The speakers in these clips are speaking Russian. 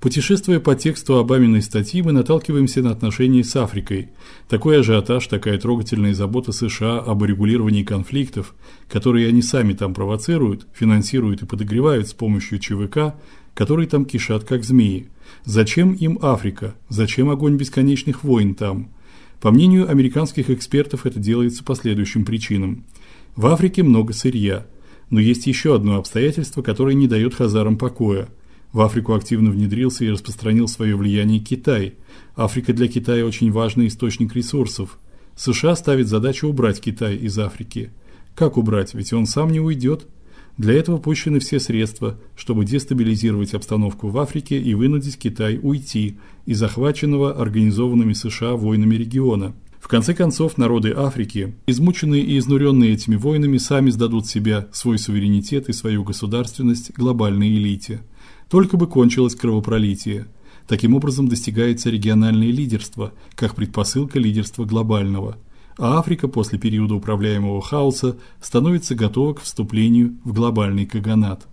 Путешествуя по тексту Обаминой статьи, мы наталкиваемся на отношения с Африкой. Такой ажиотаж, такая трогательная забота США об урегулировании конфликтов, которые они сами там провоцируют, финансируют и подогревают с помощью ЧВК, которые там кишат как змеи. Зачем им Африка? Зачем огонь бесконечных войн там? По мнению американских экспертов, это делается по следующим причинам. В Африке много сырья, но есть еще одно обстоятельство, которое не дает хазарам покоя – в Африку активно внедрился и распространил свое влияние Китай. Африка для Китая очень важный источник ресурсов. США ставит задачу убрать Китай из Африки. Как убрать? Ведь он сам не уйдет. Для этого пущены все средства, чтобы дестабилизировать обстановку в Африке и вынудить Китай уйти из захваченного организованными США войнами региона. В конце концов, народы Африки, измученные и изнуренные этими войнами, сами сдадут себя, свой суверенитет и свою государственность глобальной элите. Только бы кончилось кровопролитие. Таким образом достигается региональное лидерство, как предпосылка лидерства глобального. А Африка после периода управляемого хаоса становится готова к вступлению в глобальный каганат.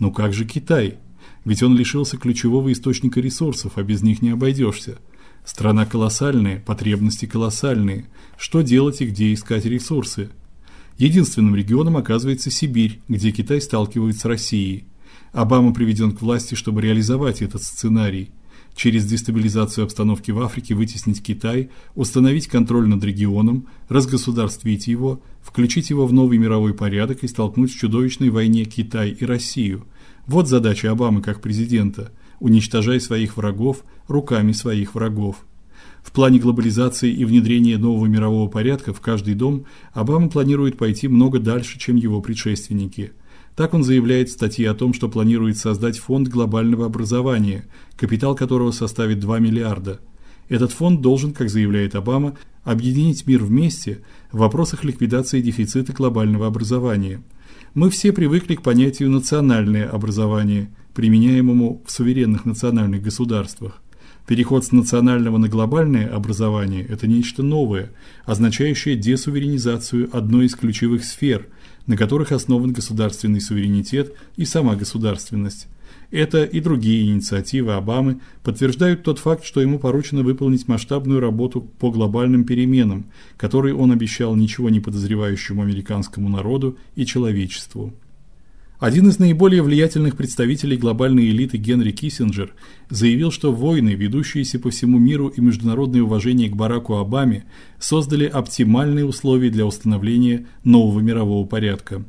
Но как же Китай? Ведь он лишился ключевого источника ресурсов, а без них не обойдешься. Страна колоссальная, потребности колоссальные. Что делать и где искать ресурсы? Единственным регионом оказывается Сибирь, где Китай сталкивается с Россией. Обама приведен к власти, чтобы реализовать этот сценарий. Через дестабилизацию обстановки в Африке вытеснить Китай, установить контроль над регионом, разгосударствить его, включить его в новый мировой порядок и столкнуть в чудовищной войне Китай и Россию. Вот задача Обамы как президента уничтожай своих врагов руками своих врагов. В плане глобализации и внедрения нового мирового порядка в каждый дом Обама планирует пойти много дальше, чем его предшественники. Так он заявляет в статье о том, что планирует создать фонд глобального образования, капитал которого составит 2 миллиарда. Этот фонд должен, как заявляет Обама, объединить мир вместе в вопросах ликвидации дефицита глобального образования. Мы все привыкли к понятию национальное образование, применяемому в суверенных национальных государствах. Переход с национального на глобальное образование это нечто новое, означающее десуверенизацию одной из ключевых сфер – на которых основан государственный суверенитет и сама государственность. Это и другие инициативы Обамы подтверждают тот факт, что ему поручено выполнить масштабную работу по глобальным переменам, которые он обещал ничего не подозревающему американскому народу и человечеству. Один из наиболее влиятельных представителей глобальной элиты Генри Киссинджер заявил, что войны, ведущиеся по всему миру и международное уважение к Бараку Обаме создали оптимальные условия для установления нового мирового порядка.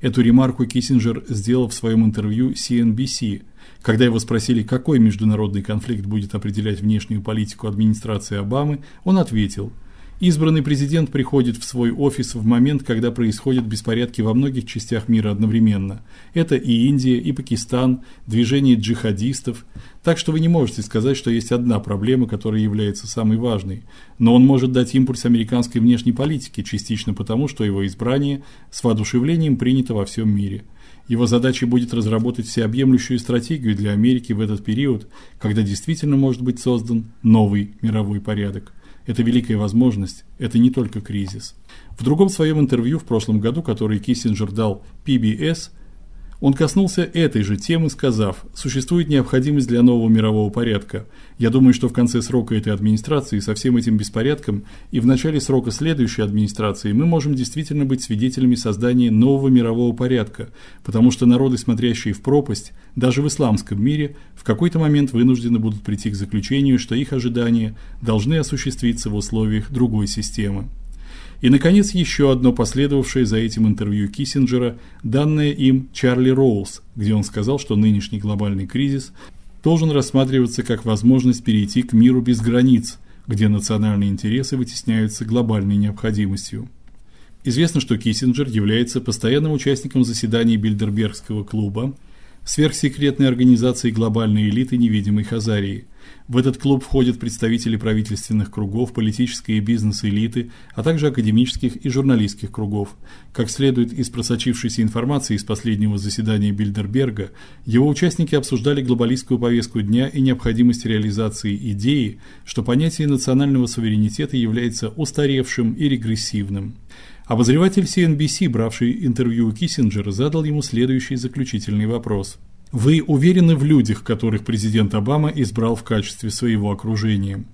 Эту ремарку Киссинджер сделал в своем интервью CNBC, когда его спросили, какой международный конфликт будет определять внешнюю политику администрации Обамы, он ответил – Избранный президент приходит в свой офис в момент, когда происходят беспорядки во многих частях мира одновременно. Это и Индия, и Пакистан, движение джихадистов. Так что вы не можете сказать, что есть одна проблема, которая является самой важной. Но он может дать импульс американской внешней политике, частично потому, что его избрание с воодушевлением принято во всем мире. Его задачей будет разработать всеобъемлющую стратегию для Америки в этот период, когда действительно может быть создан новый мировой порядок. Это великая возможность, это не только кризис. В другом своем интервью в прошлом году, который Киссинджер дал PBS, он коснулся этой же темы, сказав: "Существует необходимость для нового мирового порядка. Я думаю, что в конце срока этой администрации со всем этим беспорядком и в начале срока следующей администрации мы можем действительно быть свидетелями создания нового мирового порядка, потому что народы, смотрящие в пропасть, даже в исламском мире, в какой-то момент вынуждены будут прийти к заключению, что их ожидания должны осуществиться в условиях другой системы". И наконец еще одно последовавшее за этим интервью Киссинджера, данное им Чарли Роуз, где он сказал, что нынешний глобальный кризис должен рассматриваться как возможность перейти к миру без границ, где национальные интересы вытесняются глобальной необходимостью. Известно, что Киссинджер является постоянным участником заседаний Бильдербергского клуба, сверхсекретной организации глобальной элиты невидимой Хазарии – в этот клуб входят представители правительственных кругов, политической и бизнес-элиты, а также академических и журналистских кругов. Как следует из просочившейся информации из последнего заседания Бильдерберга, его участники обсуждали глобалистскую повестку дня и необходимость реализации идеи, что понятие национального суверенитета является устаревшим и регрессивным. Обозреватель CNBC, бравший интервью у Киссинджера, задал ему следующий заключительный вопрос – Вы уверены в людях, которых президент Обама избрал в качестве своего окружения?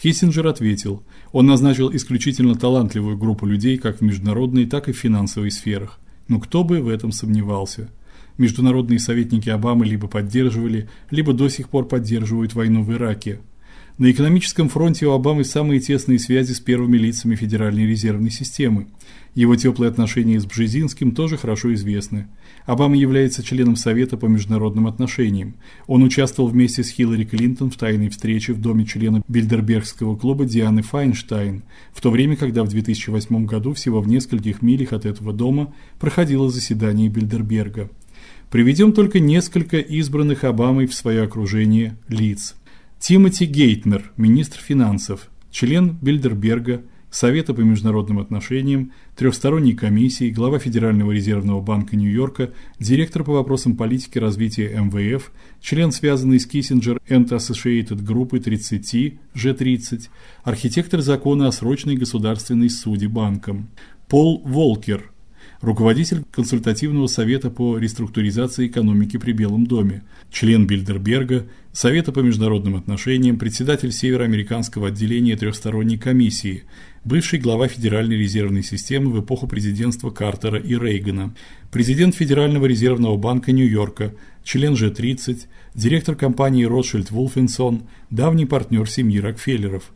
Киссинджер ответил: "Он назначил исключительно талантливую группу людей как в международной, так и в финансовой сферах. Но кто бы в этом сомневался?" Международные советники Обамы либо поддерживали, либо до сих пор поддерживают войну в Ираке. На экономическом фронте у Обамы самые тесные связи с первыми лицами Федеральной резервной системы. Его теплые отношения с Бжезинским тоже хорошо известны. Обама является членом Совета по международным отношениям. Он участвовал вместе с Хиллари Клинтон в тайной встрече в доме члена Бильдербергского клуба Дианы Файнштайн, в то время, когда в 2008 году всего в нескольких милях от этого дома проходило заседание Бильдерберга. Приведем только несколько избранных Обамой в свое окружение лиц. Тимоти Гейтнер, министр финансов, член Бильдерберга, Совета по международным отношениям, трехсторонней комиссии, глава Федерального резервного банка Нью-Йорка, директор по вопросам политики развития МВФ, член связанный с Kissinger and Associated группы 30, G30, архитектор закона о срочной государственной суде банкам. Пол Волкер, руководитель консультативного совета по реструктуризации экономики при Белом доме, член Бильдерберга, Совета по международным отношениям, председатель североамериканского отделения трехсторонней комиссии, бывший глава Федеральной резервной системы в эпоху президентства Картера и Рейгана, президент Федерального резервного банка Нью-Йорка, член G30, директор компании Rothschild Wolfenson, давний партнер семьи Рокфеллеров.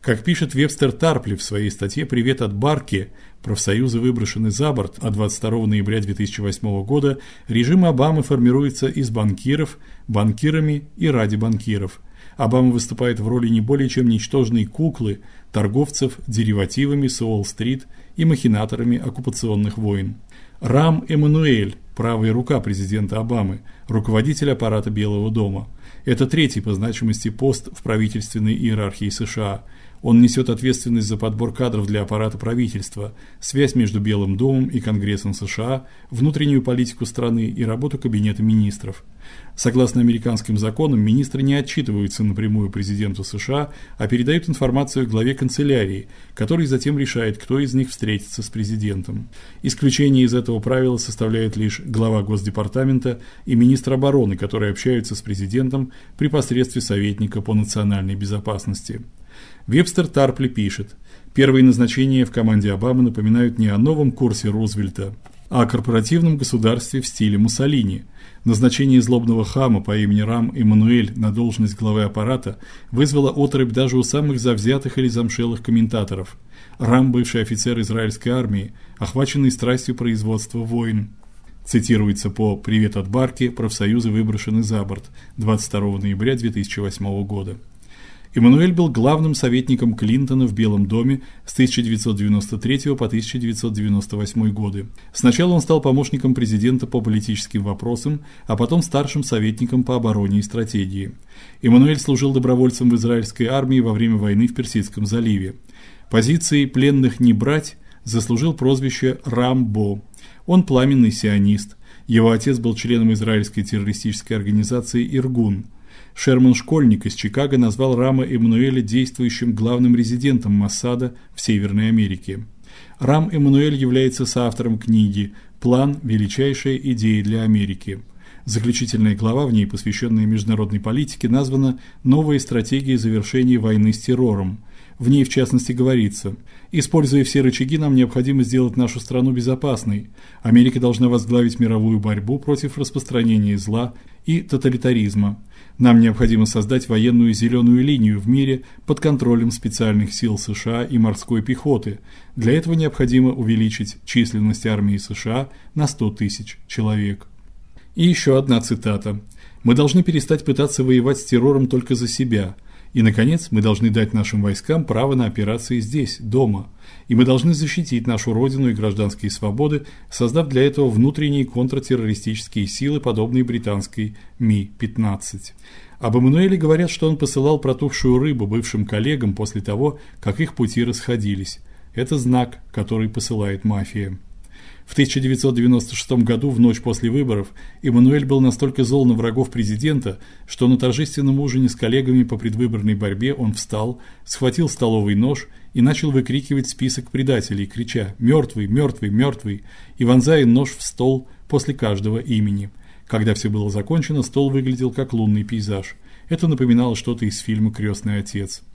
Как пишет Вебстер Тарпли в своей статье Привет от Барки, профсоюзы выброшены за борт, а 22 ноября 2008 года режим Обамы формируется из банкиров, банкирами и ради банкиров. Обама выступает в роли не более чем ничтожной куклы, торговцев деривативами с Уолл-стрит и махинаторами оккупационных войн. Рам Эммануэль, правая рука президента Обамы, руководитель аппарата Белого дома. Это третий по значимости пост в правительственной иерархии США – он несет ответственность за подбор кадров для аппарата правительства, связь между Белым домом и Конгрессом США, внутреннюю политику страны и работу кабинета министров. Согласно американским законам, министры не отчитываются напрямую президенту США, а передают информацию главе канцелярии, который затем решает, кто из них встретится с президентом. Исключение из этого правила составляют лишь глава Госдепартамента и министр обороны, которые общаются с президентом при посредстве советника по национальной безопасности. Вебстер Тарпли пишет: Первые назначения в команде Обамы напоминают не о новом курсе Рузвельта, а о корпоративном государстве в стиле Муссолини. Назначение злобного хама по имени Рам Эммануэль на должность главы аппарата вызвало оторопь даже у самых завзятых или замшелых комментаторов. Рам бывший офицер израильской армии, охваченный страстью производства войн. Цитируется по Привет от Барки, профсоюзы выброшены за борт 22 ноября 2008 года. Эммануэль был главным советником Клинтона в Белом доме с 1993 по 1998 годы. Сначала он стал помощником президента по политическим вопросам, а потом старшим советником по обороне и стратегии. Эммануэль служил добровольцем в израильской армии во время войны в Персидском заливе. Позиции пленных не брать заслужил прозвище Рамбо. Он пламенный сионист. Его отец был членом израильской террористической организации Иргун. Шерман Школьник из Чикаго назвал Рама Эммануэля действующим главным резидентом Моссада в Северной Америке. Рам Эммануэль является соавтором книги План величайшая идея для Америки. Заключительная глава в ней, посвященная международной политике, названа Новая стратегия завершения войны с террором. В ней в частности говорится: Используя все рычаги, нам необходимо сделать нашу страну безопасной. Америка должна возглавить мировую борьбу против распространения зла и тоталитаризма. Нам необходимо создать военную зеленую линию в мире под контролем специальных сил США и морской пехоты. Для этого необходимо увеличить численность армии США на 100 тысяч человек. И еще одна цитата. Мы должны перестать пытаться воевать с террором только за себя – и наконец, мы должны дать нашим войскам право на операции здесь, дома. И мы должны защитить нашу родину и гражданские свободы, создав для этого внутренние контртеррористические силы, подобные британской Ми-15. Об Эммануэле говорят, что он посылал протухшую рыбу бывшим коллегам после того, как их пути расходились. Это знак, который посылает мафия. В 1996 году, в ночь после выборов, Эммануэль был настолько зол на врагов президента, что на торжественном ужине с коллегами по предвыборной борьбе он встал, схватил столовый нож и начал выкрикивать список предателей, крича: "Мертвый, мертвый, мертвый!" и вонзая нож в стол после каждого имени. Когда все было закончено, стол выглядел как лунный пейзаж. Это напоминало что-то из фильма Крестный отец.